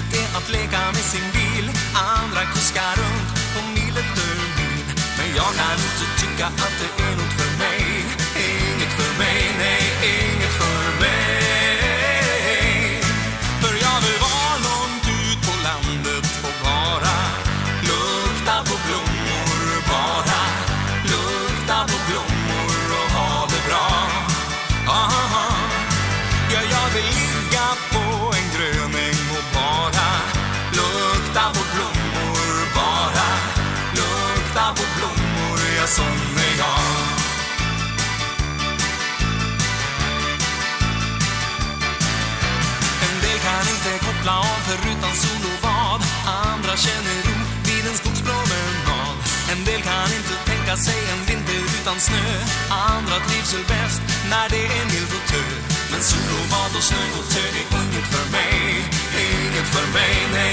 Livet är att leka med sin bil. Andra kuskar runt på mil efter mil Men jag kan inte tycka att det är något blommor, sån är jag. En del kan inte koppla av förutan sol och bad, andra känner ro vid en skogspromenad. En del kan inte tänka sig en vinter utan snö, andra trivs väl bäst när det är milt och tö. Men sol och bad och snö och tö är inget för mig Inget för mig, nej,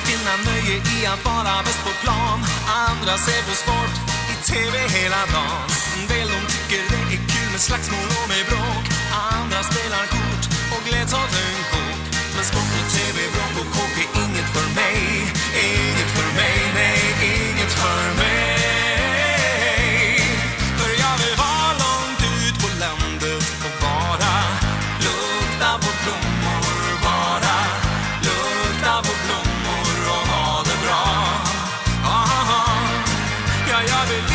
kan finna nöje i att vara bäst på plan. Andra ser på sport i TV hela dagen. En del de tycker det är kul med slagsmål och med bråk. Andra spelar kort och gläds åt en kok Men sport Miami.